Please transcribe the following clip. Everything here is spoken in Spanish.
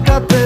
Ini